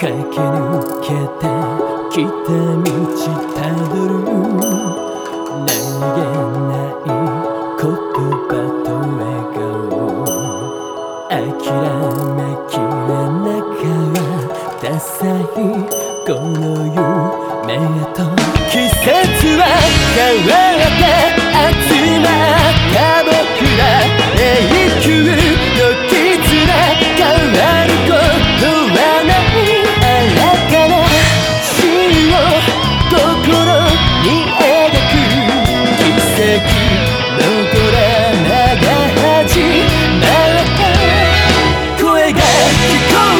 駆け抜けてきた道たどる。何気ない言葉と笑顔諦めきらなかったいこの夢と季節は変わる。You come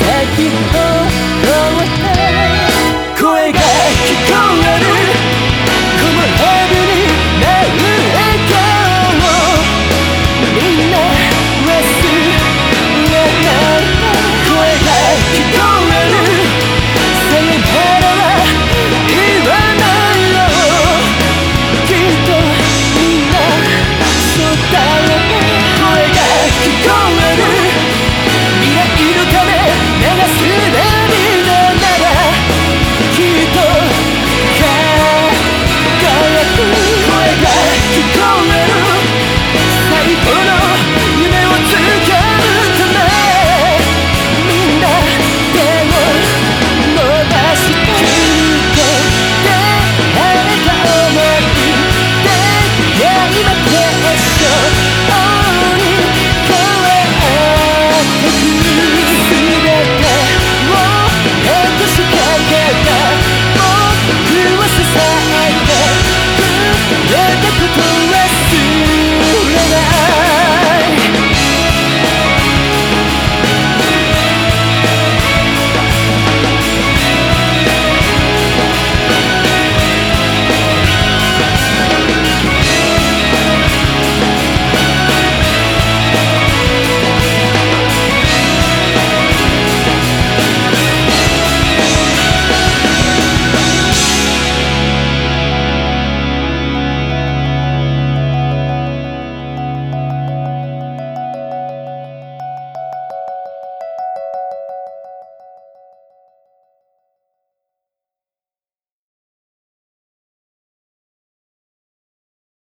奇跡 slowly